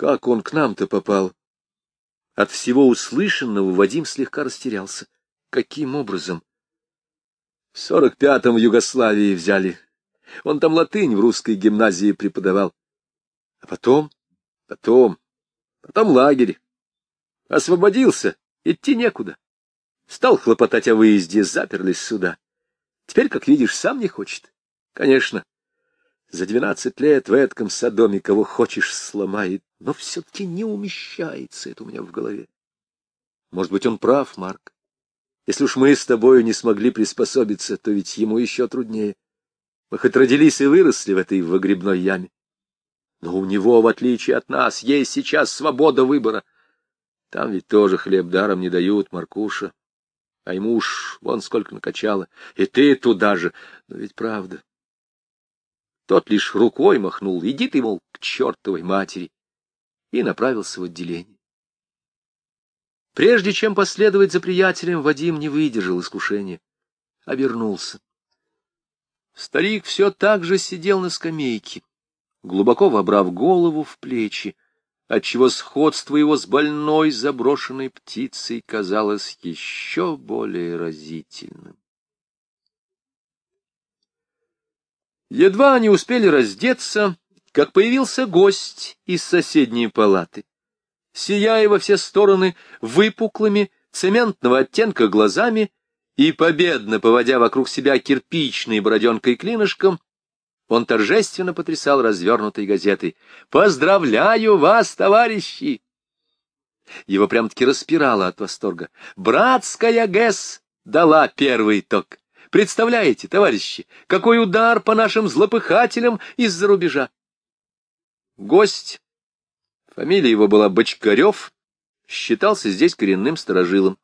Как он к нам-то попал? От всего услышанного Вадим слегка растерялся. Каким образом? В сорок пятом в Югославии взяли. Он там латынь в русской гимназии преподавал. А потом? Потом. Потом лагерь. Освободился. Идти некуда. Стал хлопотать о выезде, заперлись сюда. Теперь, как видишь, сам не хочет. Конечно, за двенадцать лет в этом садоме кого хочешь сломает, но все-таки не умещается это у меня в голове. Может быть, он прав, Марк. Если уж мы с тобою не смогли приспособиться, то ведь ему еще труднее. Мы хоть родились и выросли в этой выгребной яме. Но у него, в отличие от нас, есть сейчас свобода выбора. Там ведь тоже хлеб даром не дают, Маркуша. А ему уж вон сколько накачало. И ты туда же. Но ведь правда. Тот лишь рукой махнул. Иди ты, мол, к чертовой матери. И направился в отделение. Прежде чем последовать за приятелем, Вадим не выдержал искушения. Обернулся. Старик все так же сидел на скамейке, глубоко вобрав голову в плечи, отчего сходство его с больной заброшенной птицей казалось еще более разительным. Едва они успели раздеться, как появился гость из соседней палаты сияя во все стороны выпуклыми, цементного оттенка глазами и, победно поводя вокруг себя кирпичной бороденкой клинышком, он торжественно потрясал развернутой газетой. «Поздравляю вас, товарищи!» Его прям-таки распирало от восторга. «Братская ГЭС дала первый ток. Представляете, товарищи, какой удар по нашим злопыхателям из-за рубежа!» Гость Фамилия его была Бочкарев, считался здесь коренным сторожилом.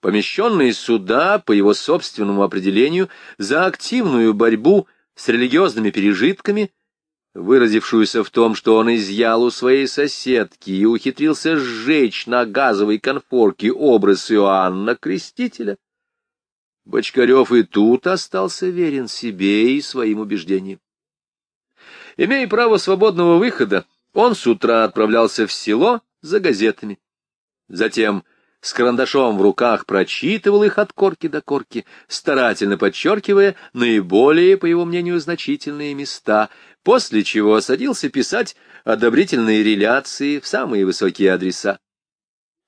Помещенные суда, по его собственному определению, за активную борьбу с религиозными пережитками, выразившуюся в том, что он изъял у своей соседки и ухитрился сжечь на газовой конфорке образ Иоанна Крестителя, Бочкарев и тут остался верен себе и своим убеждениям. Имея право свободного выхода, он с утра отправлялся в село за газетами. Затем с карандашом в руках прочитывал их от корки до корки, старательно подчеркивая наиболее, по его мнению, значительные места, после чего садился писать одобрительные реляции в самые высокие адреса.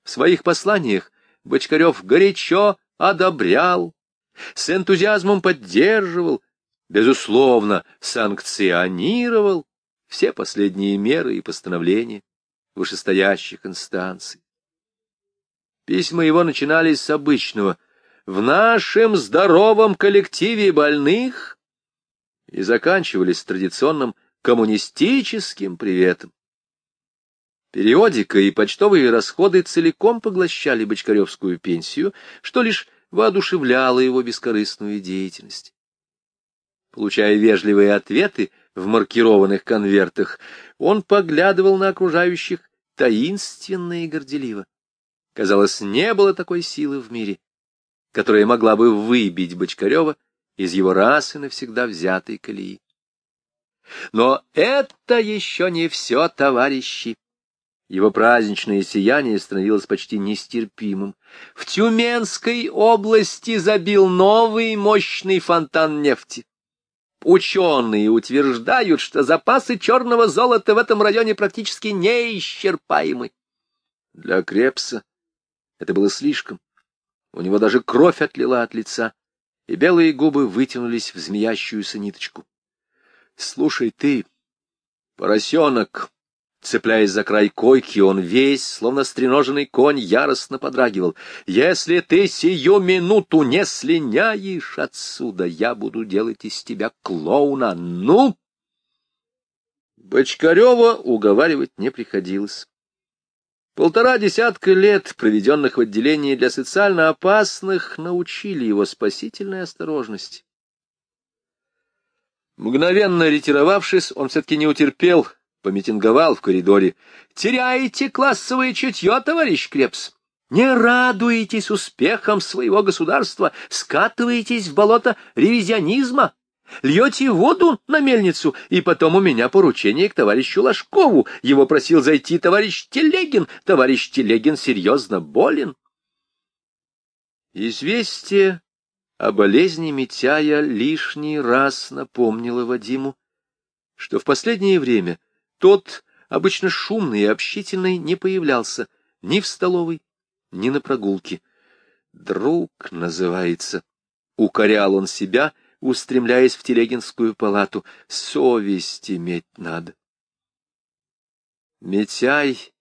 В своих посланиях Бочкарев горячо одобрял, с энтузиазмом поддерживал, безусловно, санкционировал все последние меры и постановления вышестоящих инстанций. Письма его начинались с обычного «В нашем здоровом коллективе больных» и заканчивались традиционным коммунистическим приветом. Периодика и почтовые расходы целиком поглощали Бочкаревскую пенсию, что лишь воодушевляло его бескорыстную деятельность. Получая вежливые ответы, в маркированных конвертах, он поглядывал на окружающих таинственно и горделиво. Казалось, не было такой силы в мире, которая могла бы выбить Бочкарева из его расы навсегда взятой колеи. Но это еще не все, товарищи. Его праздничное сияние становилось почти нестерпимым. В Тюменской области забил новый мощный фонтан нефти. Ученые утверждают, что запасы черного золота в этом районе практически неисчерпаемы. Для Крепса это было слишком. У него даже кровь отлила от лица, и белые губы вытянулись в змеящуюся ниточку. — Слушай ты, поросенок, Цепляясь за край койки, он весь, словно стреноженный конь, яростно подрагивал. «Если ты сию минуту не слиняешь отсюда, я буду делать из тебя клоуна. Ну!» Бочкарева уговаривать не приходилось. Полтора десятка лет, проведенных в отделении для социально опасных, научили его спасительной осторожности. Мгновенно ретировавшись, он все-таки не утерпел — помитинговал в коридоре. «Теряете классовое чутье, товарищ Крепс! Не радуетесь успехам своего государства, скатываетесь в болото ревизионизма! Льете воду на мельницу, и потом у меня поручение к товарищу Ложкову. Его просил зайти товарищ Телегин. Товарищ Телегин серьезно болен. Известие о болезни Митяя лишний раз напомнило Вадиму, что в последнее время тот, обычно шумный и общительный, не появлялся ни в столовой, ни на прогулке. «Друг» называется. Укорял он себя, устремляясь в Телегинскую палату. Совесть иметь надо. Митяй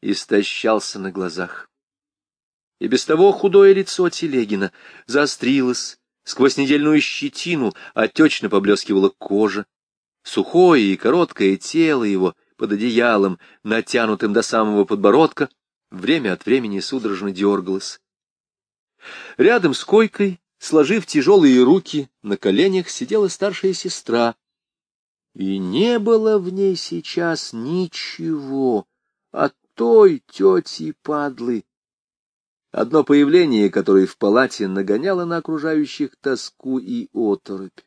истощался на глазах. И без того худое лицо Телегина заострилось, сквозь недельную щетину отечно поблескивала кожа. Сухое и короткое тело его под одеялом, натянутым до самого подбородка, время от времени судорожно дергалось. Рядом с койкой, сложив тяжелые руки, на коленях сидела старшая сестра. И не было в ней сейчас ничего от той тети-падлы, одно появление которое в палате нагоняло на окружающих тоску и оторопь.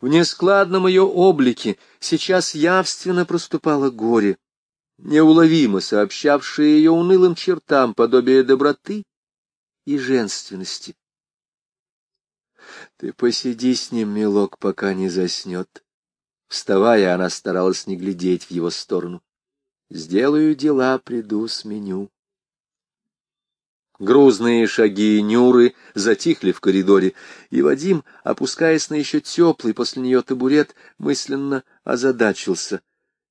В нескладном ее облике сейчас явственно проступало горе, неуловимо сообщавшее ее унылым чертам подобие доброты и женственности. Ты посиди с ним, милок, пока не заснет. Вставая, она старалась не глядеть в его сторону. Сделаю дела, приду, сменю. Грузные шаги Нюры затихли в коридоре, и Вадим, опускаясь на еще теплый после нее табурет, мысленно озадачился.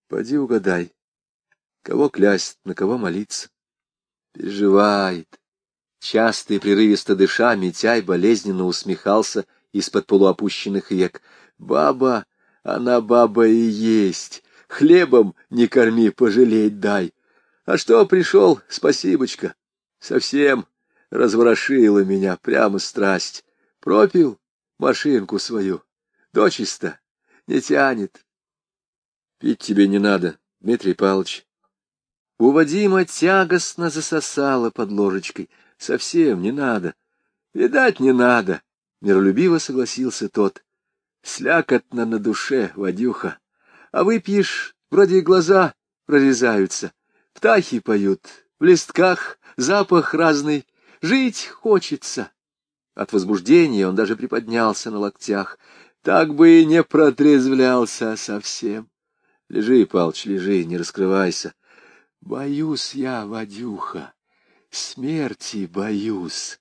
Поди угадай, кого клясть, на кого молиться. Переживает. Часто и прерывисто дыша, Митяй болезненно усмехался из-под полуопущенных век. Баба, она баба и есть. Хлебом не корми, пожалеть дай. А что пришел, спасибочка. Совсем разворошила меня прямо страсть. Пропил машинку свою. Дочисто не тянет. Пить тебе не надо, Дмитрий Павлович. У Вадима тягостно засосало под ложечкой. Совсем не надо. Видать, не надо. Миролюбиво согласился тот. Слякотно на душе, Вадюха. А выпьешь, вроде и глаза прорезаются. Птахи поют, в листках запах разный, жить хочется. От возбуждения он даже приподнялся на локтях. Так бы и не протрезвлялся совсем. Лежи, Палч, лежи, не раскрывайся. Боюсь я, Вадюха, смерти боюсь.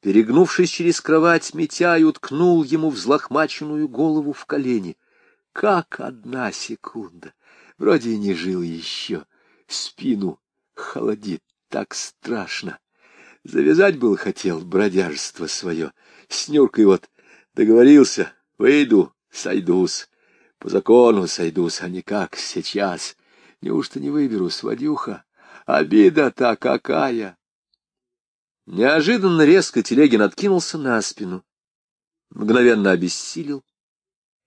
Перегнувшись через кровать, Митяй уткнул ему взлохмаченную голову в колени. Как одна секунда! Вроде и не жил еще. Спину холодит так страшно. Завязать был хотел бродяжество свое. С Нюркой вот договорился, выйду, сойдусь. По закону сойдусь, а не как сейчас. Неужто не выберусь, Вадюха? Обида-то какая! Неожиданно резко Телегин откинулся на спину, мгновенно обессилел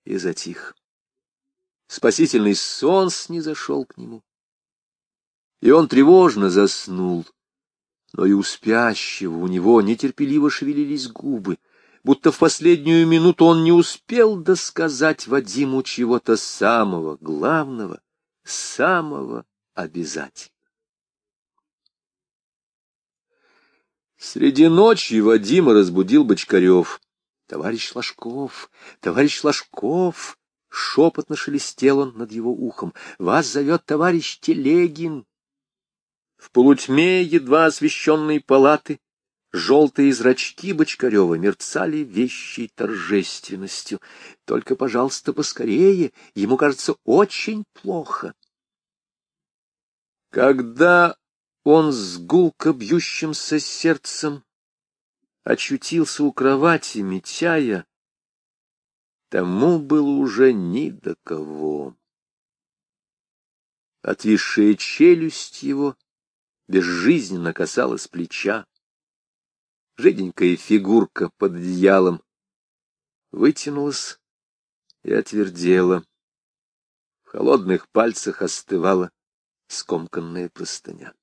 и затих. Спасительный сон снизошел к нему и он тревожно заснул. Но и у спящего у него нетерпеливо шевелились губы, будто в последнюю минуту он не успел досказать Вадиму чего-то самого главного, самого обязательного. Среди ночи Вадима разбудил Бочкарев. «Товарищ Ложков! Товарищ Ложков!» Шепотно шелестел он над его ухом. «Вас зовет товарищ Телегин!» В полутьме едва освещенной палаты желтые зрачки Бочкарева мерцали вещей торжественностью. Только, пожалуйста, поскорее, ему кажется очень плохо. Когда он с гулко бьющимся сердцем очутился у кровати Митяя, тому было уже ни до кого. Отвисшая челюсть его — безжизненно касалась плеча. Жиденькая фигурка под одеялом вытянулась и отвердела. В холодных пальцах остывала скомканная простыня.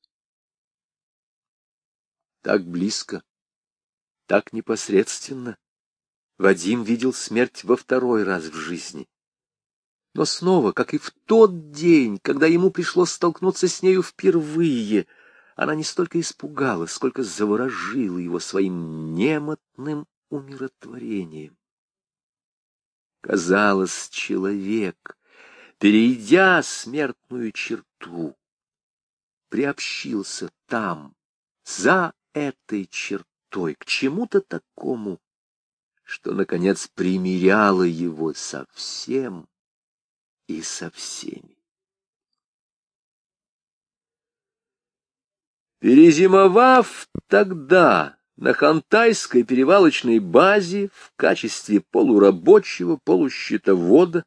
Так близко, так непосредственно Вадим видел смерть во второй раз в жизни. Но снова, как и в тот день, когда ему пришлось столкнуться с нею впервые, она не столько испугала, сколько заворожила его своим немотным умиротворением. Казалось, человек, перейдя смертную черту, приобщился там, за этой чертой, к чему-то такому, что, наконец, примиряло его со всем и со всеми. Перезимовав тогда на Хантайской перевалочной базе в качестве полурабочего полущитовода,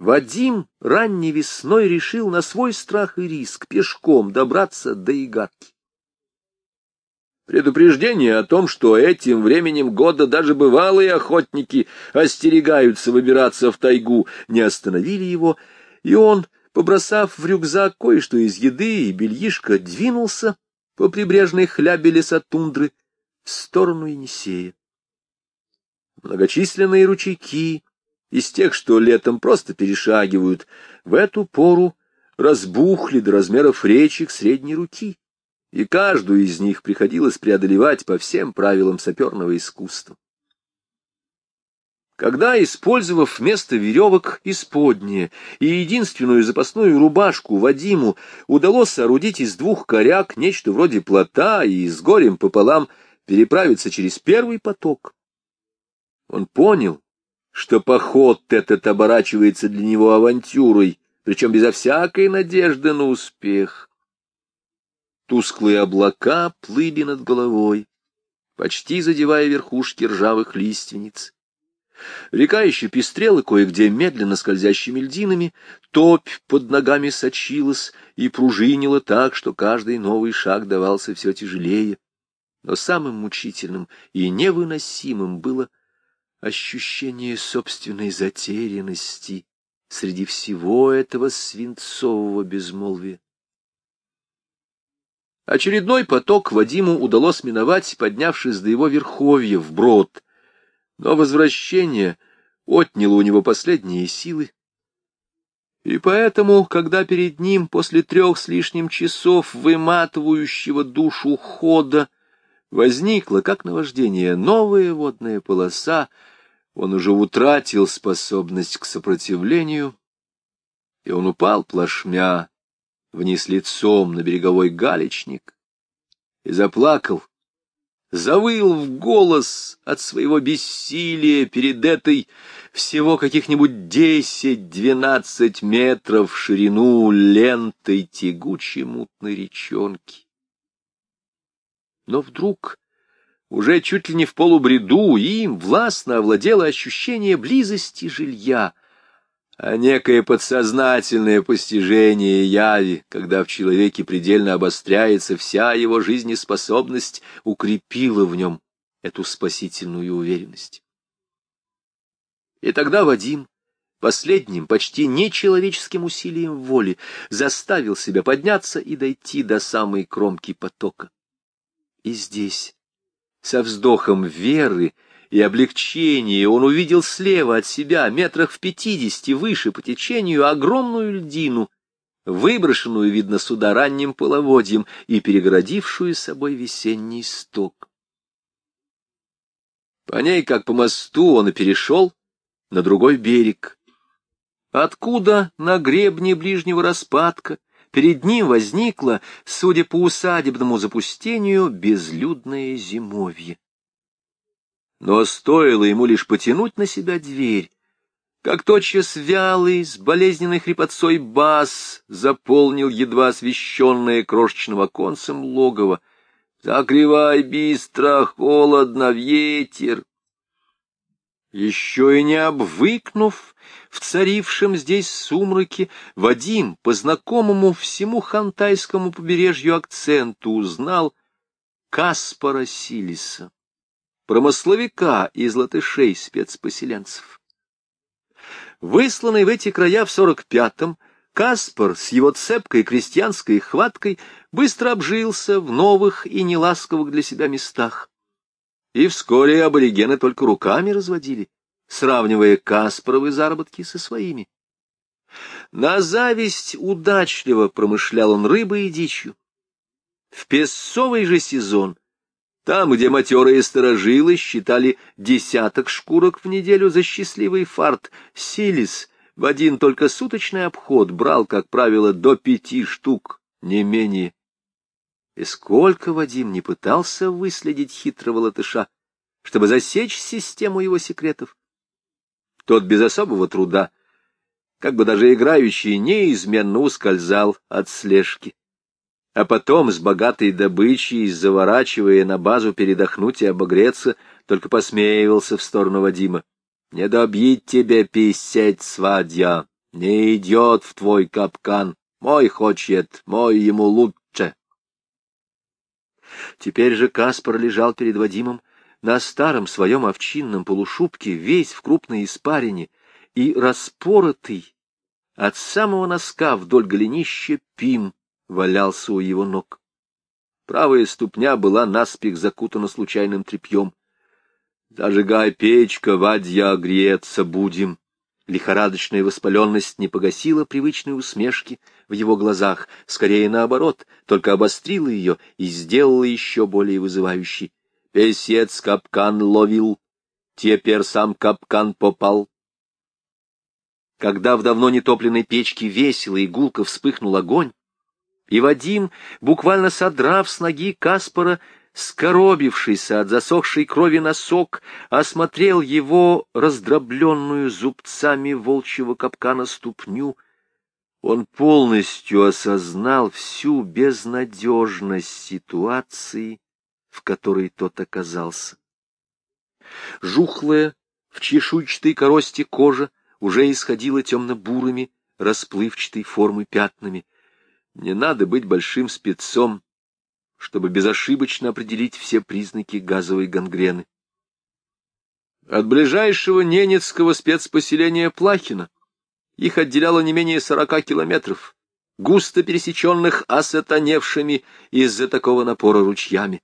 Вадим ранней весной решил на свой страх и риск пешком добраться до Игарки. Предупреждение о том, что этим временем года даже бывалые охотники остерегаются выбираться в тайгу, не остановили его, и он, побросав в рюкзак кое-что из еды и бельишко, двинулся по прибрежной хлябе леса тундры в сторону Енисея. Многочисленные ручейки, из тех, что летом просто перешагивают, в эту пору разбухли до размеров речек средней руки и каждую из них приходилось преодолевать по всем правилам саперного искусства. Когда, использовав вместо веревок исподнее и единственную запасную рубашку Вадиму удалось соорудить из двух коряк нечто вроде плота и с горем пополам переправиться через первый поток, он понял, что поход этот оборачивается для него авантюрой, причем безо всякой надежды на успех. Тусклые облака плыли над головой, почти задевая верхушки ржавых лиственниц. Река еще пестрела кое-где медленно скользящими льдинами, топь под ногами сочилась и пружинила так, что каждый новый шаг давался все тяжелее. Но самым мучительным и невыносимым было ощущение собственной затерянности среди всего этого свинцового безмолвия. Очередной поток Вадиму удалось миновать, поднявшись до его верховья вброд, но возвращение отняло у него последние силы. И поэтому, когда перед ним после трех с лишним часов выматывающего душу хода возникла, как наваждение, новая водная полоса, он уже утратил способность к сопротивлению, и он упал плашмя вниз лицом на береговой галечник и заплакал, завыл в голос от своего бессилия перед этой всего каких-нибудь десять-двенадцать метров в ширину лентой тягучей мутной речонки. Но вдруг, уже чуть ли не в полубреду, им властно овладело ощущение близости жилья — а некое подсознательное постижение яви, когда в человеке предельно обостряется вся его жизнеспособность, укрепило в нем эту спасительную уверенность. И тогда Вадим последним, почти нечеловеческим усилием воли заставил себя подняться и дойти до самой кромки потока. И здесь, со вздохом веры, и облегчение он увидел слева от себя, метрах в пятидесяти выше по течению, огромную льдину, выброшенную, видно, сюда ранним половодьем и перегородившую собой весенний сток. По ней, как по мосту, он и перешел на другой берег. Откуда на гребне ближнего распадка перед ним возникло, судя по усадебному запустению, безлюдное зимовье. Но стоило ему лишь потянуть на себя дверь, как тотчас вялый, с болезненной хрипотцой бас заполнил едва освещенное крошечным оконцем логово. «Закрывай быстро, холодно, ветер!» Еще и не обвыкнув в царившем здесь сумраке, Вадим по знакомому всему хантайскому побережью акценту узнал Каспара Силиса промысловика из латышей спецпоселенцев. Высланный в эти края в сорок пятом, Каспар с его цепкой крестьянской хваткой быстро обжился в новых и неласковых для себя местах. и вскоре аборигены только руками разводили, сравнивая Каспаровы заработки со своими. На зависть удачливо промышлял он рыбой и дичью. В песцовый же сезон, там, где матерые сторожилы считали десяток шкурок в неделю за счастливый фарт, Силис в один только суточный обход брал, как правило, до пяти штук, не менее. И сколько Вадим не пытался выследить хитрого латыша, чтобы засечь систему его секретов. Тот без особого труда, как бы даже играющий, неизменно ускользал от слежки. А потом с богатой добычей, заворачивая на базу передохнуть и обогреться, только посмеивался в сторону Вадима. «Не добить тебе писать, свадья, не идет в твой капкан, мой хочет, мой ему лучше». Теперь же Каспар лежал перед Вадимом на старом своем овчинном полушубке, весь в крупной испарине, и распоротый от самого носка вдоль голенища пим валялся у его ног. Правая ступня была наспех закутана случайным тряпьем. «Зажигай печка, вадья, греться будем!» Лихорадочная воспаленность не погасила привычной усмешки в его глазах, скорее наоборот, только обострила ее и сделала еще более вызывающей. Песец капкан ловил, теперь сам капкан попал. Когда в давно нетопленной печке весело и гулко вспыхнул огонь, и Вадим, буквально содрав с ноги Каспара, скоробившийся от засохшей крови носок, осмотрел его раздробленную зубцами волчьего капкана ступню. Он полностью осознал всю безнадежность ситуации, в которой тот оказался. Жухлая, в чешуйчатой коросте кожа уже исходила темно-бурыми, расплывчатой формы пятнами. Не надо быть большим спецом, чтобы безошибочно определить все признаки газовой гангрены. От ближайшего ненецкого спецпоселения Плахина их отделяло не менее сорока километров, густо пересеченных осатаневшими из-за такого напора ручьями.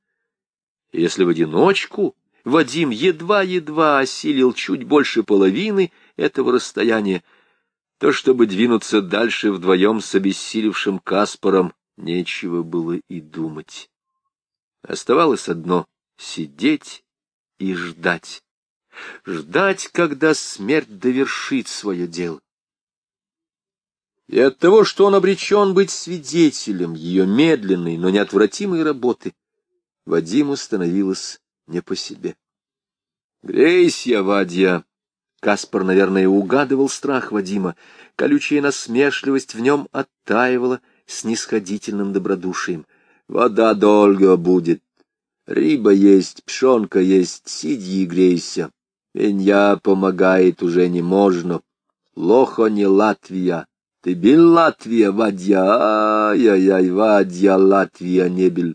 Если в одиночку Вадим едва-едва осилил чуть больше половины этого расстояния, то, чтобы двинуться дальше вдвоем с обессилевшим Каспаром, нечего было и думать. Оставалось одно — сидеть и ждать. Ждать, когда смерть довершит свое дело. И от того, что он обречен быть свидетелем ее медленной, но неотвратимой работы, Вадиму становилось не по себе. «Грейся, Вадья!» Каспар, наверное, угадывал страх Вадима. Колючая насмешливость в нем оттаивала снисходительным добродушием. «Вода долго будет. Риба есть, пшонка есть, сиди и грейся. Меня помогает уже не можно. Лохо не Латвия. Ты бил Латвия, Вадья, ай-яй-яй, Вадья, Латвия не бил.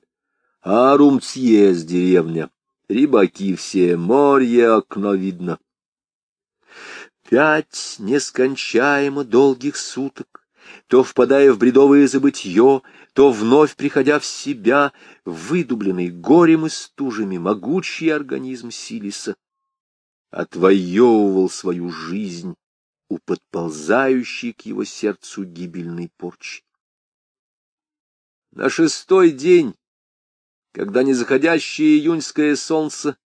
А Румцьез деревня. Рыбаки все, море окно видно. Пять нескончаемо долгих суток, то впадая в бредовое забытье, то вновь приходя в себя, выдубленный горем и стужами, могучий организм Силиса отвоевывал свою жизнь у подползающей к его сердцу гибельной порчи. На шестой день, когда незаходящее июньское солнце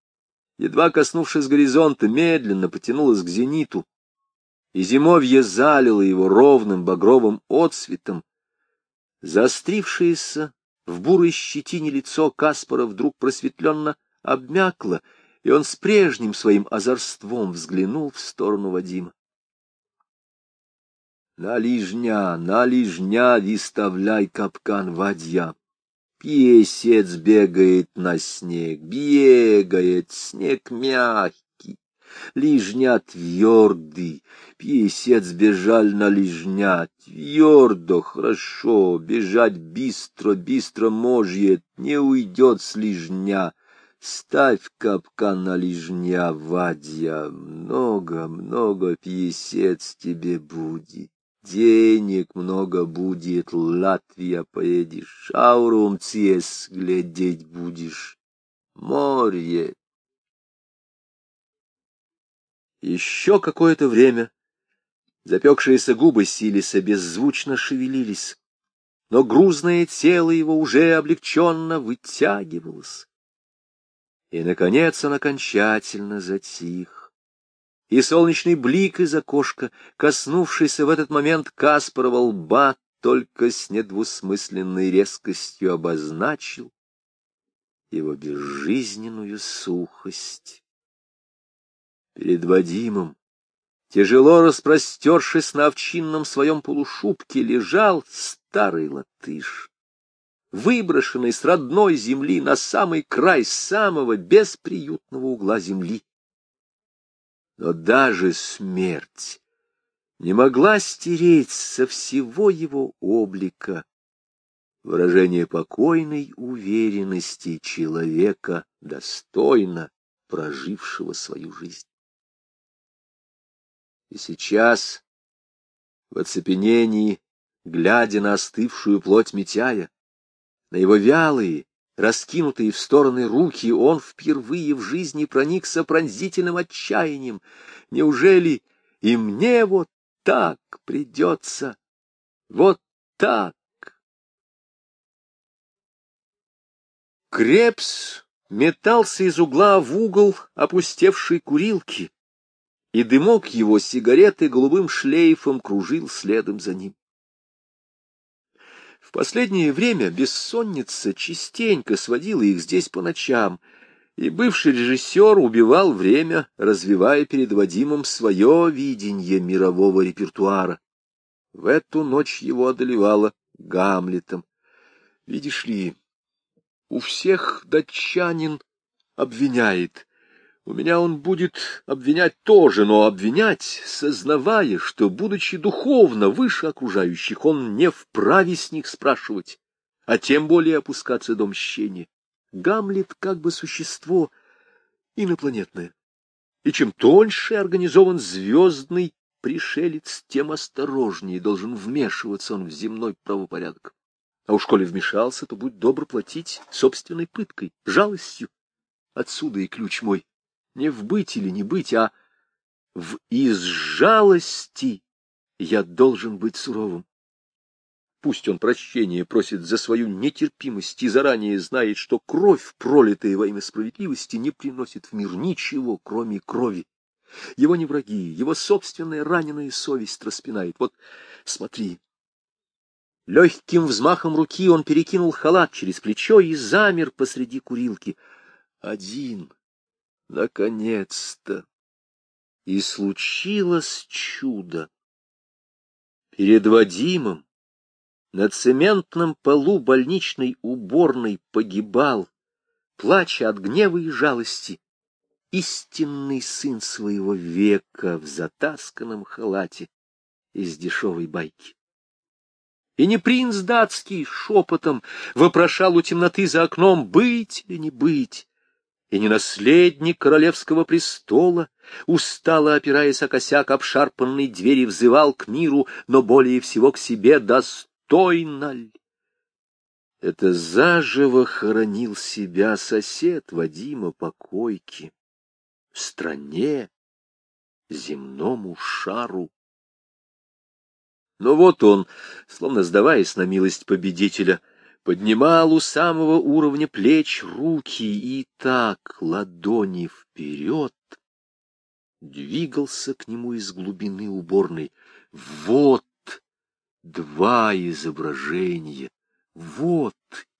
едва коснувшись горизонта, медленно потянулась к зениту, и зимовье залило его ровным багровым отсветом. Заострившееся в бурой щетине лицо Каспара вдруг просветленно обмякло, и он с прежним своим озорством взглянул в сторону Вадима. На лижня, на лижня виставляй капкан Вадья. Песец бегает на снег, бегает, снег мягкий, лижня твердый, песец бежаль на лижня, твердо, хорошо, бежать быстро, быстро может, не уйдет с лижня. Ставь капкан на лижня, Вадья, много, много песец тебе будет. Денег много будет, Латвия поедешь, Аурум цес глядеть будешь. Море, Еще какое-то время запекшиеся губы Силиса беззвучно шевелились, но грузное тело его уже облегченно вытягивалось. И, наконец, он окончательно затих. И солнечный блик из окошка, коснувшийся в этот момент Каспарова лба, только с недвусмысленной резкостью обозначил его безжизненную сухость. Перед Вадимом, тяжело распростершись на овчинном своем полушубке, лежал старый латыш, выброшенный с родной земли на самый край самого бесприютного угла земли. Но даже смерть не могла стереть со всего его облика выражение покойной уверенности человека, достойно прожившего свою жизнь. И сейчас, в оцепенении, глядя на остывшую плоть Митяя, на его вялые, раскинутые в стороны руки, он впервые в жизни проникся пронзительным отчаянием. Неужели и мне вот так придется? Вот так? Крепс метался из угла в угол опустевшей курилки, и дымок его сигареты голубым шлейфом кружил следом за ним. В последнее время бессонница частенько сводила их здесь по ночам, и бывший режиссер убивал время, развивая перед Вадимом свое видение мирового репертуара. В эту ночь его одолевало Гамлетом. Видишь ли, у всех датчанин обвиняет. У меня он будет обвинять тоже, но обвинять, сознавая, что, будучи духовно выше окружающих, он не вправе с них спрашивать, а тем более опускаться до мщения. Гамлет как бы существо инопланетное. И чем тоньше организован звездный пришелец, тем осторожнее должен вмешиваться он в земной правопорядок. А уж коли вмешался, то будь добр платить собственной пыткой, жалостью. Отсюда и ключ мой. Не в быть или не быть, а в из жалости я должен быть суровым. Пусть он прощения просит за свою нетерпимость и заранее знает, что кровь, пролитая во имя справедливости, не приносит в мир ничего, кроме крови. Его не враги, его собственная раненая совесть распинает. Вот смотри, Легким взмахом руки он перекинул халат через плечо и замер посреди курилки. Один. Наконец-то. И случилось чудо. Перед Вадимом на цементном полу больничной уборной погибал, плача от гнева и жалости, истинный сын своего века в затасканном халате из дешевой байки. И не принц датский шепотом вопрошал у темноты за окном, быть или не быть, и не наследник королевского престола, устало опираясь о косяк обшарпанной двери, взывал к миру, но более всего к себе достойно ль. Это заживо хоронил себя сосед Вадима покойки в стране, земному шару. Но вот он, словно сдаваясь на милость победителя, поднимал у самого уровня плеч руки и так, ладони вперед, двигался к нему из глубины уборной. Вот два изображения, вот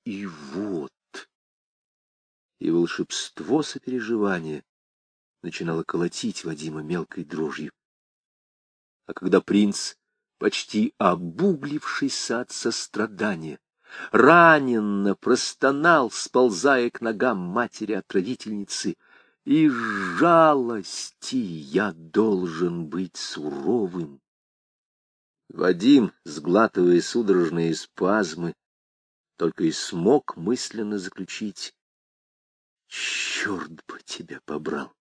и вот. И волшебство сопереживания начинало колотить Вадима мелкой дрожью. А когда принц почти обуглившийся от сострадания, раненно простонал, сползая к ногам матери-отравительницы, и жалости я должен быть суровым. Вадим, сглатывая судорожные спазмы, только и смог мысленно заключить. Черт бы тебя побрал,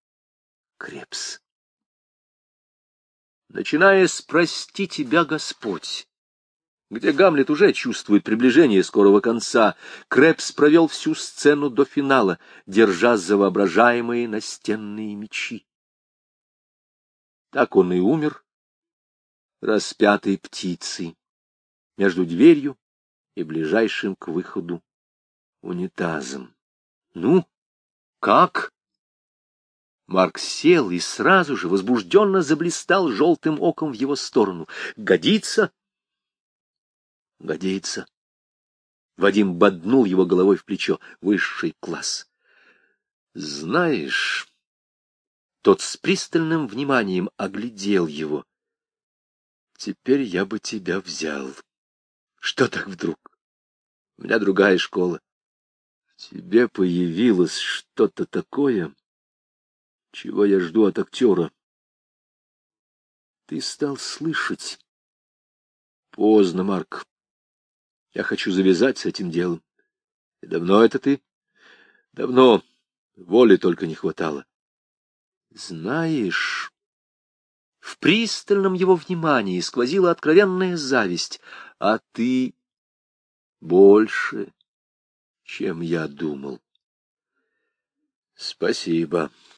Крепс! начиная с «Прости тебя, Господь», где Гамлет уже чувствует приближение скорого конца, Крепс провел всю сцену до финала, держа за воображаемые настенные мечи. Так он и умер, распятой птицей, между дверью и ближайшим к выходу унитазом. Ну, как? Марк сел и сразу же возбужденно заблистал желтым оком в его сторону. Годится? Годится. Вадим боднул его головой в плечо. Высший класс. Знаешь, тот с пристальным вниманием оглядел его. Теперь я бы тебя взял. Что так вдруг? У меня другая школа. В тебе появилось что-то такое, чего я жду от актера. Ты стал слышать. Поздно, Марк. Я хочу завязать с этим делом. И давно это ты? Давно. Воли только не хватало. Знаешь, в пристальном его внимании сквозила откровенная зависть, а ты больше, чем я думал. Спасибо.